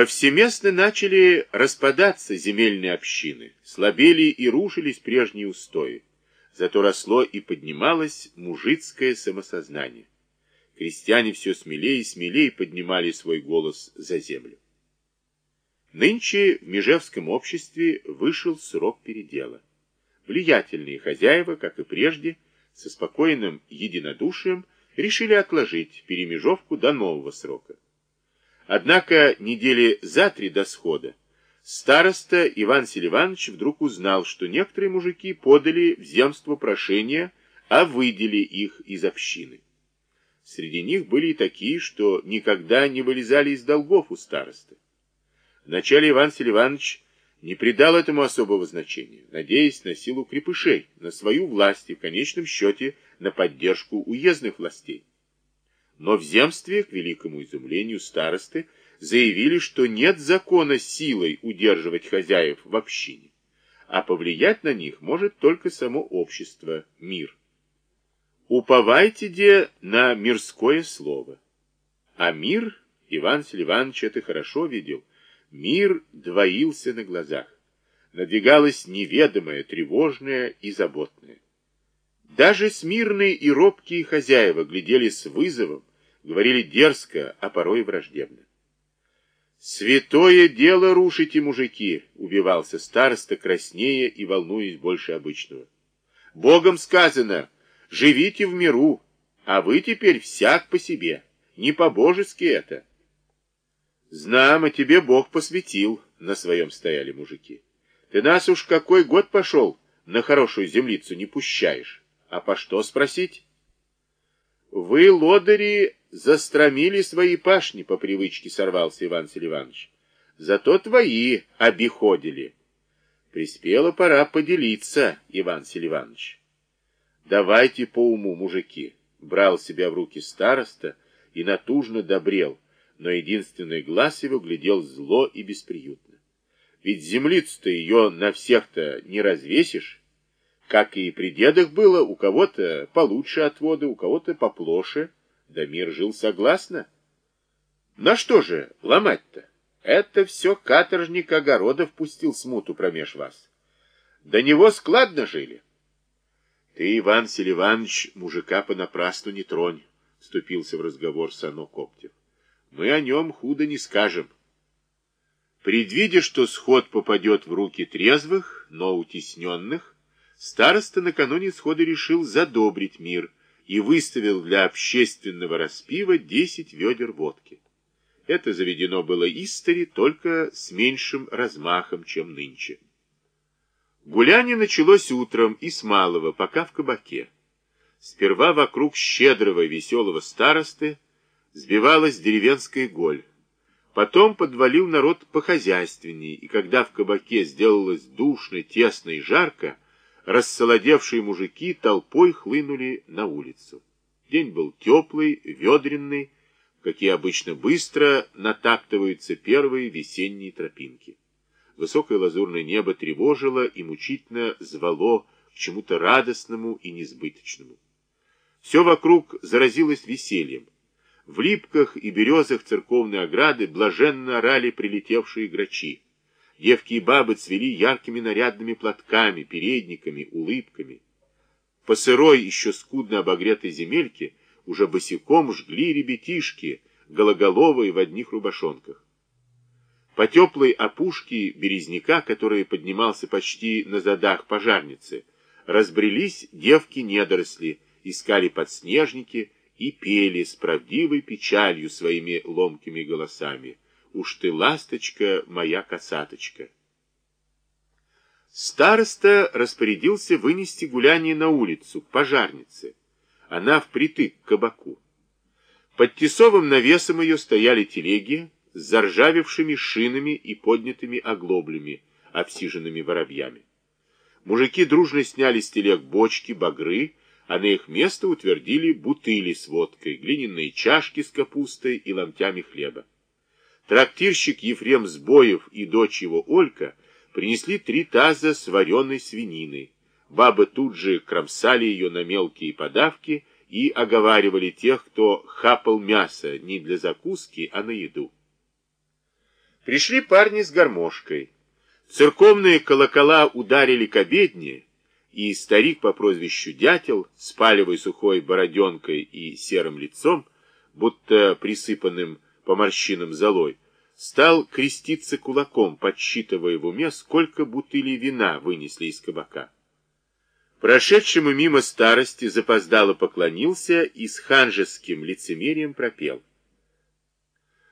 Повсеместно начали распадаться земельные общины, слабели и рушились прежние устои. Зато росло и поднималось мужицкое самосознание. Крестьяне все смелее и смелее поднимали свой голос за землю. Нынче в Межевском обществе вышел срок передела. Влиятельные хозяева, как и прежде, со спокойным единодушием решили отложить перемежевку до нового срока. Однако недели за три до схода староста Иван Селиванович вдруг узнал, что некоторые мужики подали в земство прошение о выделе их из общины. Среди них были и такие, что никогда не вылезали из долгов у старосты. Вначале Иван Селиванович не придал этому особого значения, надеясь на силу крепышей, на свою власть и в конечном счете на поддержку уездных властей. Но в земстве, к великому изумлению старосты, заявили, что нет закона силой удерживать хозяев в общине, а повлиять на них может только само общество, мир. Уповайте де на мирское слово. А мир, Иван Селиванович это хорошо видел, мир двоился на глазах. Надвигалось неведомое, тревожное и заботное. Даже смирные и робкие хозяева глядели с вызовом, говорили дерзко, а порой враждебно. «Святое дело рушите, мужики!» — убивался староста, краснея и волнуясь больше обычного. «Богом сказано, живите в миру, а вы теперь всяк по себе. Не по-божески это». «Знамо, тебе Бог посвятил», — на своем стояли мужики. «Ты нас уж какой год пошел, на хорошую землицу не пущаешь. А по что спросить?» «Вы, лодыри, застромили свои пашни, по привычке сорвался Иван Селиванович. Зато твои обиходили. Приспела пора поделиться, Иван Селиванович. Давайте по уму, мужики. Брал себя в руки староста и натужно добрел, но единственный глаз его глядел зло и бесприютно. Ведь землицу-то ее на всех-то не развесишь. Как и при дедах было, у кого-то получше отводы, у кого-то поплоше. Дамир жил согласно. На что же ломать-то? Это все каторжник Огородов пустил смуту промеж вас. До него складно жили. Ты, Иван Селиванович, мужика понапрасну не тронь, вступился в разговор Сано Коптев. Мы о нем худо не скажем. Предвидя, что сход попадет в руки трезвых, но утесненных, староста накануне схода решил задобрить мир — и выставил для общественного распива 10 ведер водки. Это заведено было истори, только с меньшим размахом, чем нынче. Гуляние началось утром и с малого, пока в кабаке. Сперва вокруг щедрого веселого старосты сбивалась деревенская голь. Потом подвалил народ похозяйственней, и когда в кабаке сделалось душно, тесно и жарко, рассолодевшие мужики толпой хлынули на улицу. День был теплый, ведренный, какие обычно быстро натаптываются первые весенние тропинки. Высокое лазурное небо тревожило и мучительно звало к чему-то радостному и несбыточному. Все вокруг заразилось весельем. В липках и березах церковной ограды блаженно орали прилетевшие грачи. Девки и бабы цвели яркими нарядными платками, передниками, улыбками. По сырой, еще скудно обогретой земельке уже босиком жгли ребятишки, гологоловые в одних рубашонках. По теплой опушке березняка, который поднимался почти на задах пожарницы, разбрелись девки-недоросли, искали подснежники и пели с правдивой печалью своими ломкими голосами — Уж ты, ласточка, моя косаточка. Староста распорядился вынести гуляние на улицу, к пожарнице. Она впритык к кабаку. Под тесовым навесом ее стояли телеги с заржавевшими шинами и поднятыми оглоблями, обсиженными воробьями. Мужики дружно сняли с телег бочки, багры, а на их место утвердили бутыли с водкой, глиняные чашки с капустой и ломтями хлеба. Трактирщик Ефрем Сбоев и дочь его Олька принесли три таза с вареной свининой. Бабы тут же кромсали ее на мелкие подавки и оговаривали тех, кто хапал мясо не для закуски, а на еду. Пришли парни с гармошкой. Церковные колокола ударили к обедне, и старик по прозвищу Дятел, с палевой сухой бороденкой и серым лицом, будто присыпанным по морщинам золой, стал креститься кулаком, подсчитывая в уме, сколько бутылей вина вынесли из кабака. Прошедшему мимо старости запоздало поклонился и с ханжеским лицемерием пропел —